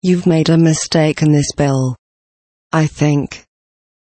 You've made a mistake in this bill. I think.